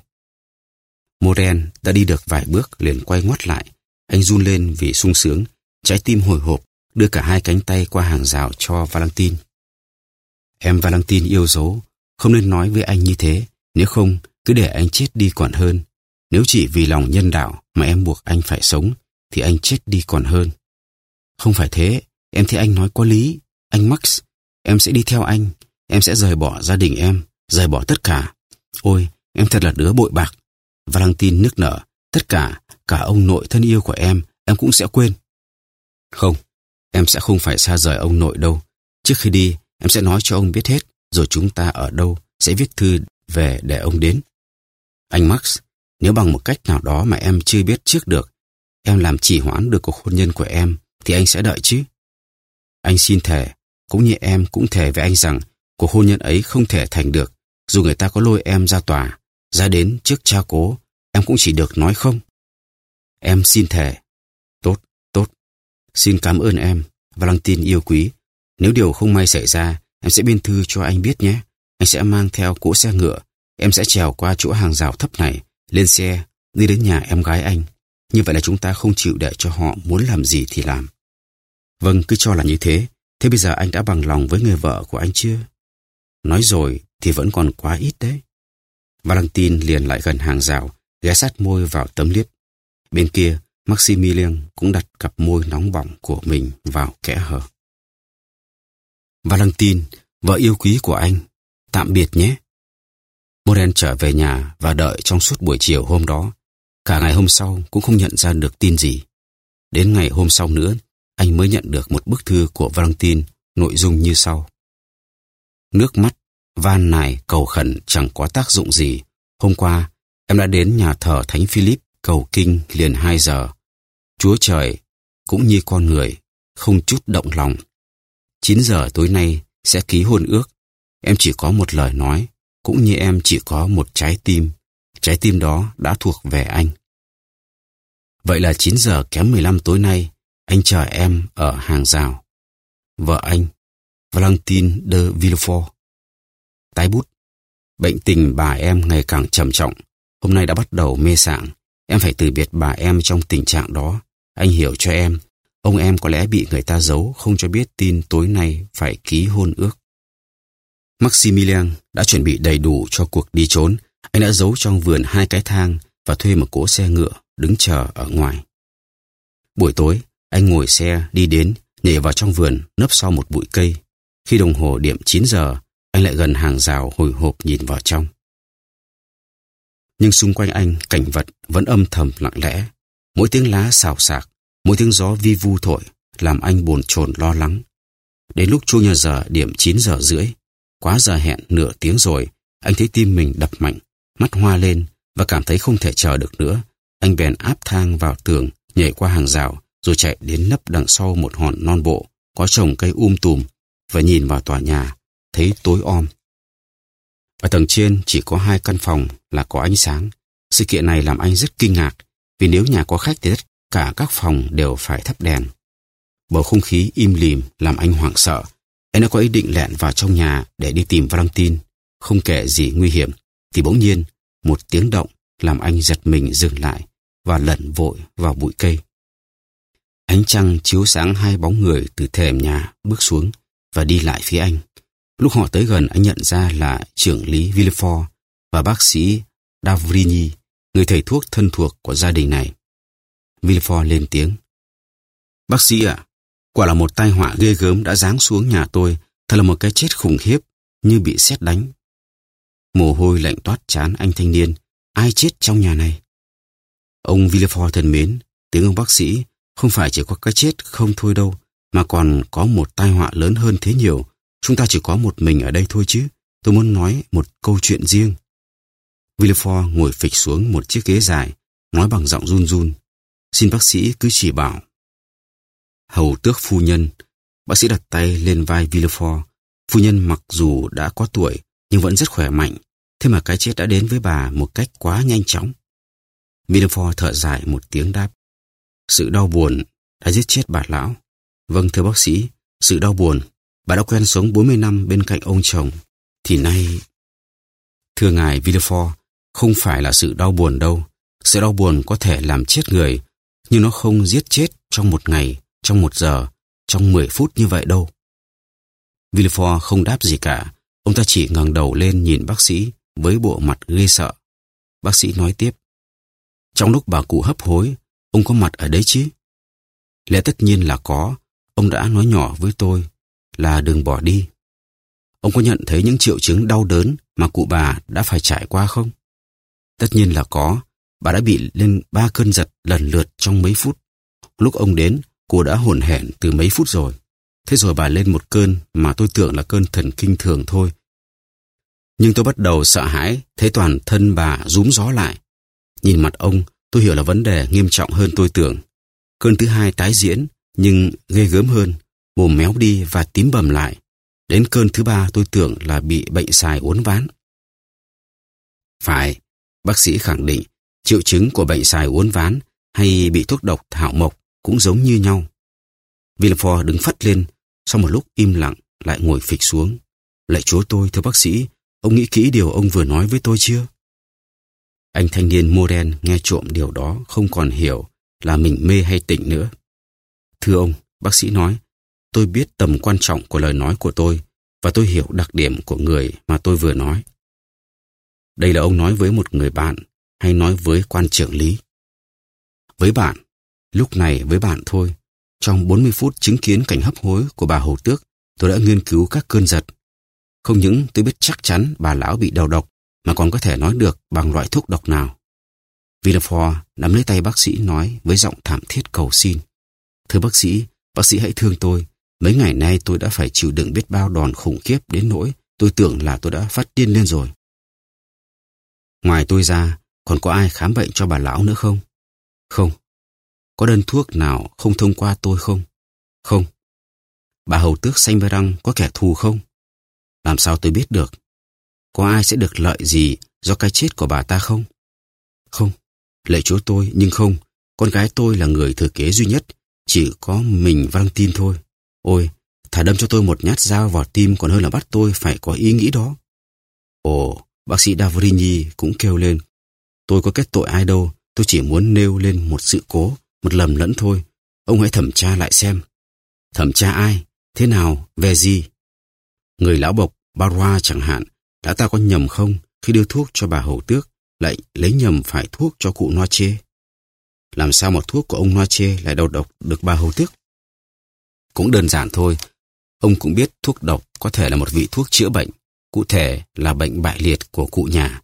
Speaker 1: Moren đã đi được vài bước liền quay ngoắt lại. Anh run lên vì sung sướng, trái tim hồi hộp, đưa cả hai cánh tay qua hàng rào cho Valentin Em Valentin yêu dấu, không nên nói với anh như thế, nếu không, cứ để anh chết đi còn hơn. Nếu chỉ vì lòng nhân đạo mà em buộc anh phải sống, thì anh chết đi còn hơn. Không phải thế, em thấy anh nói có lý. Anh Max, em sẽ đi theo anh em sẽ rời bỏ gia đình em, rời bỏ tất cả. Ôi, em thật là đứa bội bạc. Valentine nức nở, tất cả, cả ông nội thân yêu của em, em cũng sẽ quên. Không, em sẽ không phải xa rời ông nội đâu. Trước khi đi, em sẽ nói cho ông biết hết, rồi chúng ta ở đâu sẽ viết thư về để ông đến. Anh Max, nếu bằng một cách nào đó mà em chưa biết trước được, em làm trì hoãn được cuộc hôn nhân của em, thì anh sẽ đợi chứ. Anh xin thề, cũng như em cũng thề với anh rằng cuộc hôn nhân ấy không thể thành được, dù người ta có lôi em ra tòa, ra đến trước cha cố, em cũng chỉ được nói không. Em xin thề. Tốt, tốt. Xin cảm ơn em, Valentine yêu quý. Nếu điều không may xảy ra, em sẽ biên thư cho anh biết nhé. Anh sẽ mang theo cỗ xe ngựa. Em sẽ trèo qua chỗ hàng rào thấp này, lên xe, đi đến nhà em gái anh. Như vậy là chúng ta không chịu để cho họ muốn làm gì thì làm. Vâng, cứ cho là như thế. Thế bây giờ anh đã bằng lòng với người vợ của anh chưa? Nói rồi thì vẫn còn quá ít đấy. Valentine liền lại gần hàng rào, ghé sát môi vào tấm liếp. Bên kia, Maximilian cũng đặt cặp môi nóng bỏng của mình vào kẽ hở. Valentine, vợ yêu quý của anh, tạm biệt nhé. Moren trở về nhà và đợi trong suốt buổi chiều hôm đó. Cả ngày hôm sau cũng không nhận ra được tin gì. Đến ngày hôm sau nữa, anh mới nhận được một bức thư của Valentine, nội dung như sau. Nước mắt, van nài, cầu khẩn chẳng có tác dụng gì. Hôm qua, em đã đến nhà thờ Thánh Philip cầu kinh liền hai giờ. Chúa trời, cũng như con người, không chút động lòng. 9 giờ tối nay sẽ ký hôn ước. Em chỉ có một lời nói, cũng như em chỉ có một trái tim. Trái tim đó đã thuộc về anh. Vậy là 9 giờ kém 15 tối nay, anh chờ em ở hàng rào. Vợ anh, Valentine de Villefort. Tái bút. Bệnh tình bà em ngày càng trầm trọng. Hôm nay đã bắt đầu mê sảng. Em phải từ biệt bà em trong tình trạng đó. Anh hiểu cho em. Ông em có lẽ bị người ta giấu không cho biết tin tối nay phải ký hôn ước. Maximilian đã chuẩn bị đầy đủ cho cuộc đi trốn. Anh đã giấu trong vườn hai cái thang và thuê một cỗ xe ngựa đứng chờ ở ngoài. Buổi tối, anh ngồi xe đi đến, nhảy vào trong vườn, nấp sau một bụi cây. Khi đồng hồ điểm 9 giờ, anh lại gần hàng rào hồi hộp nhìn vào trong. Nhưng xung quanh anh, cảnh vật vẫn âm thầm lặng lẽ. Mỗi tiếng lá xào xạc, mỗi tiếng gió vi vu thổi, làm anh bồn chồn lo lắng. Đến lúc chuông nhà giờ điểm 9 giờ rưỡi, quá giờ hẹn nửa tiếng rồi, anh thấy tim mình đập mạnh, mắt hoa lên và cảm thấy không thể chờ được nữa. Anh bèn áp thang vào tường, nhảy qua hàng rào, rồi chạy đến nấp đằng sau một hòn non bộ, có trồng cây um tùm, và nhìn vào tòa nhà, thấy tối om. Ở tầng trên chỉ có hai căn phòng là có ánh sáng. Sự kiện này làm anh rất kinh ngạc, vì nếu nhà có khách thì tất cả các phòng đều phải thắp đèn. Bầu không khí im lìm làm anh hoảng sợ. Anh đã có ý định lẹn vào trong nhà để đi tìm Valentine. Không kể gì nguy hiểm, thì bỗng nhiên một tiếng động làm anh giật mình dừng lại và lẩn vội vào bụi cây. Ánh trăng chiếu sáng hai bóng người từ thềm nhà bước xuống và đi lại phía anh. Lúc họ tới gần anh nhận ra là trưởng lý Villefort và bác sĩ Davrigny, người thầy thuốc thân thuộc của gia đình này. Villefort lên tiếng. Bác sĩ ạ, quả là một tai họa ghê gớm đã giáng xuống nhà tôi, thật là một cái chết khủng khiếp, như bị xét đánh. Mồ hôi lạnh toát chán anh thanh niên, ai chết trong nhà này? Ông Villefort thân mến, tiếng ông bác sĩ không phải chỉ có cái chết không thôi đâu, mà còn có một tai họa lớn hơn thế nhiều. Chúng ta chỉ có một mình ở đây thôi chứ. Tôi muốn nói một câu chuyện riêng. Villefort ngồi phịch xuống một chiếc ghế dài, nói bằng giọng run run. Xin bác sĩ cứ chỉ bảo. Hầu tước phu nhân, bác sĩ đặt tay lên vai Villefort. Phu nhân mặc dù đã có tuổi, nhưng vẫn rất khỏe mạnh. Thế mà cái chết đã đến với bà một cách quá nhanh chóng. Villefort thở dài một tiếng đáp. Sự đau buồn đã giết chết bà lão. Vâng thưa bác sĩ, sự đau buồn. Bà đã quen sống 40 năm bên cạnh ông chồng. Thì nay... Thưa ngài Villefort, không phải là sự đau buồn đâu. Sự đau buồn có thể làm chết người, nhưng nó không giết chết trong một ngày, trong một giờ, trong 10 phút như vậy đâu. Villefort không đáp gì cả. Ông ta chỉ ngẩng đầu lên nhìn bác sĩ với bộ mặt ghê sợ. Bác sĩ nói tiếp. Trong lúc bà cụ hấp hối, ông có mặt ở đấy chứ? Lẽ tất nhiên là có. Ông đã nói nhỏ với tôi là đừng bỏ đi. ông có nhận thấy những triệu chứng đau đớn mà cụ bà đã phải trải qua không? Tất nhiên là có. Bà đã bị lên ba cơn giật lần lượt trong mấy phút. Lúc ông đến, cô đã hồn hển từ mấy phút rồi. Thế rồi bà lên một cơn mà tôi tưởng là cơn thần kinh thường thôi. Nhưng tôi bắt đầu sợ hãi, thấy toàn thân bà rúm gió lại. Nhìn mặt ông, tôi hiểu là vấn đề nghiêm trọng hơn tôi tưởng. Cơn thứ hai tái diễn, nhưng ghê gớm hơn, mồm méo đi và tím bầm lại. Đến cơn thứ ba tôi tưởng là bị bệnh xài uốn ván. Phải, bác sĩ khẳng định triệu chứng của bệnh xài uốn ván hay bị thuốc độc thảo mộc cũng giống như nhau. Villefort đứng phất lên, sau một lúc im lặng lại ngồi phịch xuống. Lạy chúa tôi, thưa bác sĩ, ông nghĩ kỹ điều ông vừa nói với tôi chưa? Anh thanh niên mô đen nghe trộm điều đó không còn hiểu là mình mê hay tỉnh nữa. Thưa ông, bác sĩ nói, tôi biết tầm quan trọng của lời nói của tôi và tôi hiểu đặc điểm của người mà tôi vừa nói. Đây là ông nói với một người bạn hay nói với quan trưởng lý. Với bạn, lúc này với bạn thôi, trong 40 phút chứng kiến cảnh hấp hối của bà Hồ Tước, tôi đã nghiên cứu các cơn giật. Không những tôi biết chắc chắn bà lão bị đầu độc, mà còn có thể nói được bằng loại thuốc độc nào. Villefort nắm lấy tay bác sĩ nói với giọng thảm thiết cầu xin. Thưa bác sĩ, bác sĩ hãy thương tôi. Mấy ngày nay tôi đã phải chịu đựng biết bao đòn khủng khiếp đến nỗi tôi tưởng là tôi đã phát điên lên rồi. Ngoài tôi ra, còn có ai khám bệnh cho bà lão nữa không? Không. Có đơn thuốc nào không thông qua tôi không? Không. Bà hầu tước xanh bê răng có kẻ thù không? Làm sao tôi biết được? Có ai sẽ được lợi gì do cái chết của bà ta không? Không. Lệ chúa tôi, nhưng không. Con gái tôi là người thừa kế duy nhất. Chỉ có mình Valentine thôi. Ôi, thả đâm cho tôi một nhát dao vào tim còn hơn là bắt tôi phải có ý nghĩ đó. Ồ, bác sĩ Davrigny cũng kêu lên. Tôi có kết tội ai đâu, tôi chỉ muốn nêu lên một sự cố, một lầm lẫn thôi. Ông hãy thẩm tra lại xem. Thẩm tra ai? Thế nào? Về gì? Người lão bộc, Barwa chẳng hạn, đã ta có nhầm không khi đưa thuốc cho bà hầu tước, lại lấy nhầm phải thuốc cho cụ Noche? Làm sao một thuốc của ông Noche lại đầu độc được bà hầu tước? Cũng đơn giản thôi. Ông cũng biết thuốc độc có thể là một vị thuốc chữa bệnh, cụ thể là bệnh bại liệt của cụ nhà.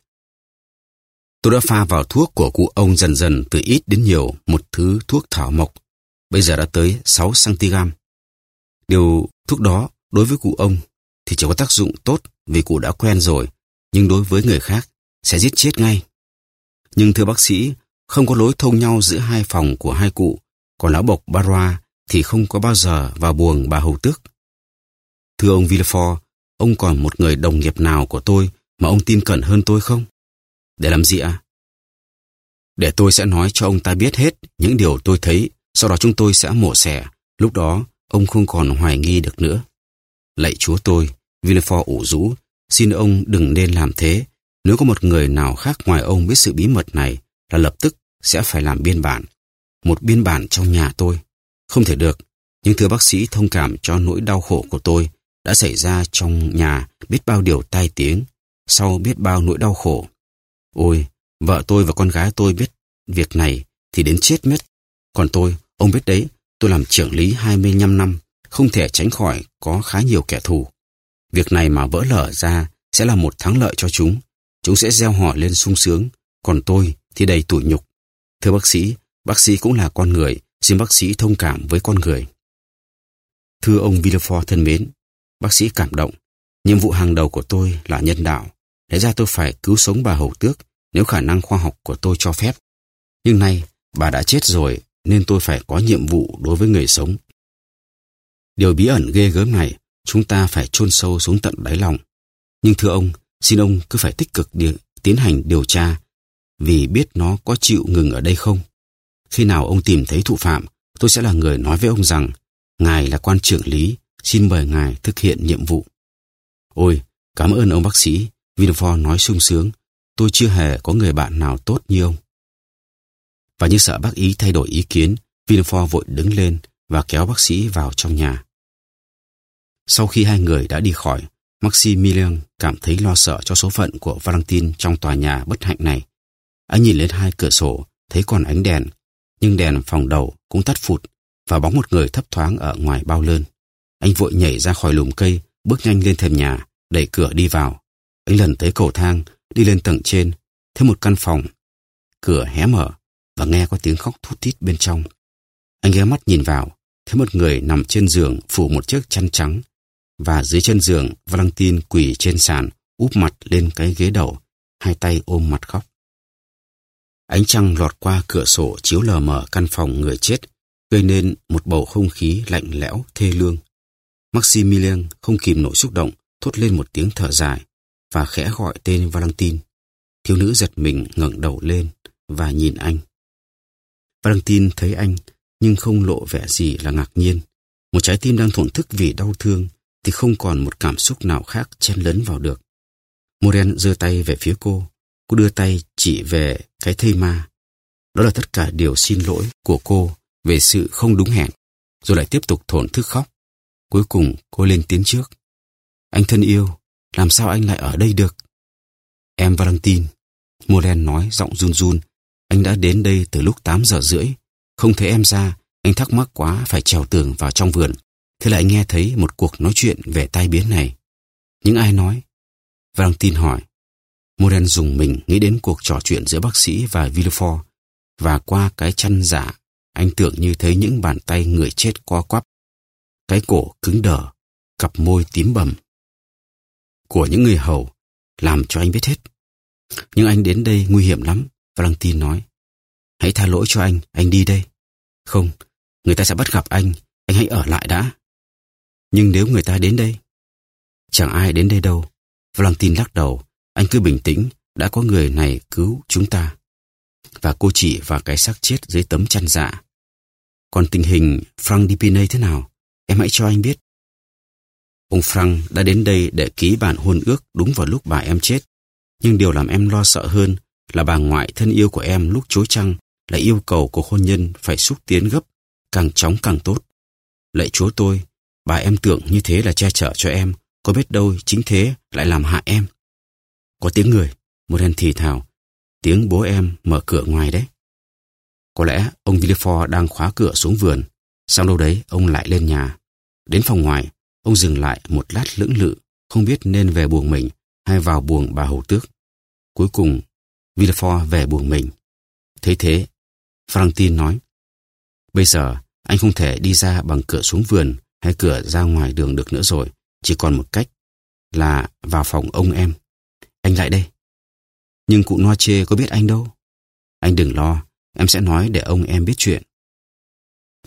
Speaker 1: Tôi đã pha vào thuốc của cụ ông dần dần từ ít đến nhiều một thứ thuốc thảo mộc, bây giờ đã tới 6 cm. Điều thuốc đó đối với cụ ông thì chỉ có tác dụng tốt vì cụ đã quen rồi, nhưng đối với người khác sẽ giết chết ngay. Nhưng thưa bác sĩ, không có lối thông nhau giữa hai phòng của hai cụ, còn lão bộc Barrois thì không có bao giờ vào buồng bà hầu tước. Thưa ông Villefort, ông còn một người đồng nghiệp nào của tôi mà ông tin cẩn hơn tôi không? Để làm gì ạ? À? Để tôi sẽ nói cho ông ta biết hết những điều tôi thấy, sau đó chúng tôi sẽ mổ xẻ. Lúc đó, ông không còn hoài nghi được nữa. Lạy chúa tôi, Villefort ủ rũ, xin ông đừng nên làm thế. Nếu có một người nào khác ngoài ông biết sự bí mật này, là lập tức sẽ phải làm biên bản. Một biên bản trong nhà tôi. Không thể được, nhưng thưa bác sĩ thông cảm cho nỗi đau khổ của tôi đã xảy ra trong nhà biết bao điều tai tiếng, sau biết bao nỗi đau khổ. Ôi, vợ tôi và con gái tôi biết việc này thì đến chết mất. Còn tôi, ông biết đấy, tôi làm trưởng lý 25 năm, không thể tránh khỏi có khá nhiều kẻ thù. Việc này mà vỡ lở ra sẽ là một thắng lợi cho chúng. Chúng sẽ gieo họ lên sung sướng, còn tôi thì đầy tủi nhục. Thưa bác sĩ, bác sĩ cũng là con người, xin bác sĩ thông cảm với con người. Thưa ông Villefort thân mến, bác sĩ cảm động. Nhiệm vụ hàng đầu của tôi là nhân đạo. Lẽ ra tôi phải cứu sống bà hầu tước nếu khả năng khoa học của tôi cho phép. Nhưng nay, bà đã chết rồi nên tôi phải có nhiệm vụ đối với người sống. Điều bí ẩn ghê gớm này, chúng ta phải chôn sâu xuống tận đáy lòng. Nhưng thưa ông, xin ông cứ phải tích cực đi, tiến hành điều tra, vì biết nó có chịu ngừng ở đây không. Khi nào ông tìm thấy thủ phạm, tôi sẽ là người nói với ông rằng, Ngài là quan trưởng lý, xin mời Ngài thực hiện nhiệm vụ. Ôi, cảm ơn ông bác sĩ, vinfor nói sung sướng, tôi chưa hề có người bạn nào tốt như ông. Và như sợ bác ý thay đổi ý kiến, vinfor vội đứng lên và kéo bác sĩ vào trong nhà. Sau khi hai người đã đi khỏi, Maximilian cảm thấy lo sợ cho số phận của valentin trong tòa nhà bất hạnh này. Anh nhìn lên hai cửa sổ, thấy còn ánh đèn, nhưng đèn phòng đầu cũng tắt phụt và bóng một người thấp thoáng ở ngoài bao lơn. Anh vội nhảy ra khỏi lùm cây, bước nhanh lên thềm nhà đẩy cửa đi vào. Anh lần tới cầu thang, đi lên tầng trên, thấy một căn phòng. Cửa hé mở và nghe có tiếng khóc thút thít bên trong. Anh ghé mắt nhìn vào, thấy một người nằm trên giường phủ một chiếc chăn trắng và dưới chân giường Valentine quỳ trên sàn úp mặt lên cái ghế đầu, hai tay ôm mặt khóc. Ánh trăng lọt qua cửa sổ chiếu lờ mờ căn phòng người chết, gây nên một bầu không khí lạnh lẽo, thê lương. Maximilian không kìm nổi xúc động, thốt lên một tiếng thở dài và khẽ gọi tên Valentine. Thiếu nữ giật mình ngẩng đầu lên và nhìn anh. Valentine thấy anh nhưng không lộ vẻ gì là ngạc nhiên. Một trái tim đang thổn thức vì đau thương thì không còn một cảm xúc nào khác chen lấn vào được. Moren giơ tay về phía cô. Cô đưa tay chỉ về cái thây ma. Đó là tất cả điều xin lỗi của cô về sự không đúng hẹn. Rồi lại tiếp tục thổn thức khóc. Cuối cùng cô lên tiếng trước. Anh thân yêu, làm sao anh lại ở đây được? Em Valentine, Moren nói giọng run run. Anh đã đến đây từ lúc 8 giờ rưỡi. Không thấy em ra, anh thắc mắc quá phải trèo tường vào trong vườn. Thế lại nghe thấy một cuộc nói chuyện về tai biến này. Những ai nói? Valentine hỏi. Moren dùng mình nghĩ đến cuộc trò chuyện giữa bác sĩ và Villefort và qua cái chăn giả, anh tưởng như thấy những bàn tay người chết co quắp. Cái cổ cứng đờ, cặp môi tím bầm. Của những người hầu, làm cho anh biết hết. Nhưng anh đến đây nguy hiểm lắm, Valentin nói. Hãy tha lỗi cho anh, anh đi đây. Không, người ta sẽ bắt gặp anh, anh hãy ở lại đã. Nhưng nếu người ta đến đây? Chẳng ai đến đây đâu. Valentin lắc đầu, anh cứ bình tĩnh, đã có người này cứu chúng ta. Và cô chị và cái xác chết dưới tấm chăn dạ. Còn tình hình Frank Dipinay thế nào? Em hãy cho anh biết. Ông Frank đã đến đây để ký bản hôn ước đúng vào lúc bà em chết. Nhưng điều làm em lo sợ hơn là bà ngoại thân yêu của em lúc chối trăng là yêu cầu của hôn nhân phải xúc tiến gấp, càng chóng càng tốt. Lạy chúa tôi, bà em tưởng như thế là che chở cho em, có biết đâu chính thế lại làm hại em. Có tiếng người, một đèn thì thào, tiếng bố em mở cửa ngoài đấy. Có lẽ ông Villefort đang khóa cửa xuống vườn, sau đâu đấy ông lại lên nhà. Đến phòng ngoài, ông dừng lại một lát lưỡng lự, không biết nên về buồng mình hay vào buồng bà hầu tước. Cuối cùng, Villefort về buồng mình. Thấy thế, Frantin nói, Bây giờ, anh không thể đi ra bằng cửa xuống vườn hay cửa ra ngoài đường được nữa rồi. Chỉ còn một cách là vào phòng ông em. Anh lại đây. Nhưng cụ Noa Chê có biết anh đâu. Anh đừng lo, em sẽ nói để ông em biết chuyện.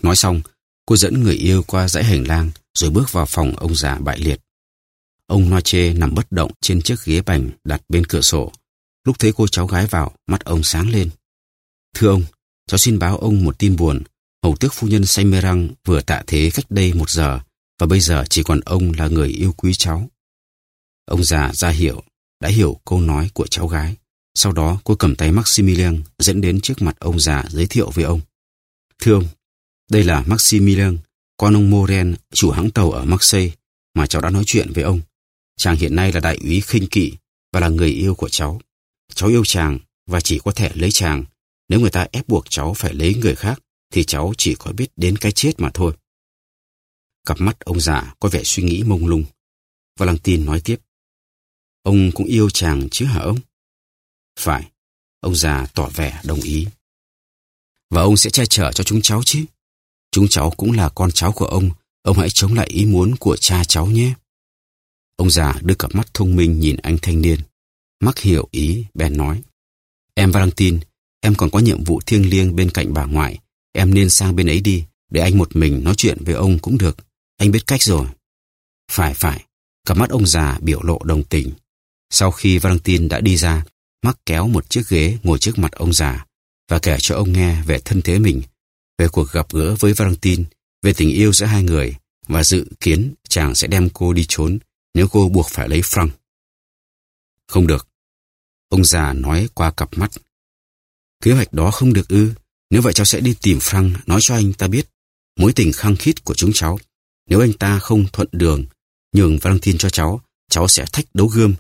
Speaker 1: Nói xong, cô dẫn người yêu qua dãy hành lang rồi bước vào phòng ông già bại liệt. Ông Noa Chê nằm bất động trên chiếc ghế bành đặt bên cửa sổ. Lúc thấy cô cháu gái vào, mắt ông sáng lên. Thưa ông, cháu xin báo ông một tin buồn. Hầu tước phu nhân Saymerang vừa tạ thế cách đây một giờ và bây giờ chỉ còn ông là người yêu quý cháu. Ông già ra hiểu, đã hiểu câu nói của cháu gái. Sau đó cô cầm tay Maximilian dẫn đến trước mặt ông già giới thiệu với ông. Thưa ông, đây là Maximilian, con ông Moren, chủ hãng tàu ở Marseille mà cháu đã nói chuyện với ông. Chàng hiện nay là đại úy khinh kỵ và là người yêu của cháu. Cháu yêu chàng và chỉ có thể lấy chàng. Nếu người ta ép buộc cháu phải lấy người khác thì cháu chỉ có biết đến cái chết mà thôi. Cặp mắt ông già có vẻ suy nghĩ mông lung. Valentin nói tiếp. Ông cũng yêu chàng chứ hả ông? Phải, ông già tỏ vẻ đồng ý. Và ông sẽ che chở cho chúng cháu chứ? Chúng cháu cũng là con cháu của ông, ông hãy chống lại ý muốn của cha cháu nhé. Ông già đưa cặp mắt thông minh nhìn anh thanh niên. Mắc hiểu ý, bèn nói. Em Valentine, em còn có nhiệm vụ thiêng liêng bên cạnh bà ngoại. Em nên sang bên ấy đi, để anh một mình nói chuyện với ông cũng được. Anh biết cách rồi. Phải phải, cặp mắt ông già biểu lộ đồng tình. Sau khi Valentin đã đi ra, mắc kéo một chiếc ghế ngồi trước mặt ông già và kể cho ông nghe về thân thế mình, về cuộc gặp gỡ với Valentin, về tình yêu giữa hai người và dự kiến chàng sẽ đem cô đi trốn nếu cô buộc phải lấy Frank. Không được. Ông già nói qua cặp mắt. Kế hoạch đó không được ư. Nếu vậy cháu sẽ đi tìm Frank nói cho anh ta biết mối tình khăng khít của chúng cháu. Nếu anh ta không thuận đường, nhường Valentin cho cháu, cháu sẽ thách đấu gươm.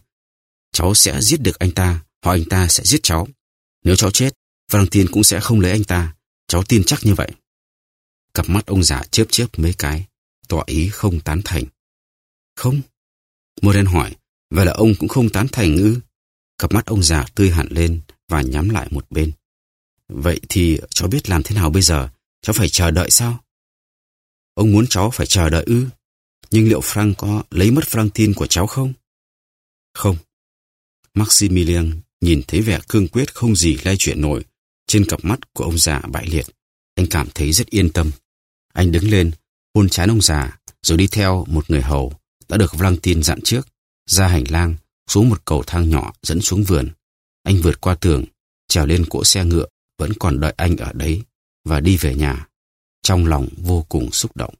Speaker 1: Cháu sẽ giết được anh ta, hoặc anh ta sẽ giết cháu. Nếu cháu chết, Valentine cũng sẽ không lấy anh ta. Cháu tin chắc như vậy. Cặp mắt ông già chớp chớp mấy cái, tỏ ý không tán thành. Không? Moren hỏi, Vậy là ông cũng không tán thành ư? Cặp mắt ông già tươi hẳn lên và nhắm lại một bên. Vậy thì cháu biết làm thế nào bây giờ? Cháu phải chờ đợi sao? Ông muốn cháu phải chờ đợi ư? Nhưng liệu Frank có lấy mất frank tin của cháu không? Không. Maximilian nhìn thấy vẻ cương quyết không gì lay chuyển nổi trên cặp mắt của ông già bại liệt. Anh cảm thấy rất yên tâm. Anh đứng lên, hôn chán ông già, rồi đi theo một người hầu đã được Valentin dặn trước, ra hành lang, xuống một cầu thang nhỏ dẫn xuống vườn. Anh vượt qua tường, trèo lên cỗ xe ngựa, vẫn còn đợi anh ở đấy, và đi về nhà, trong lòng vô cùng xúc động.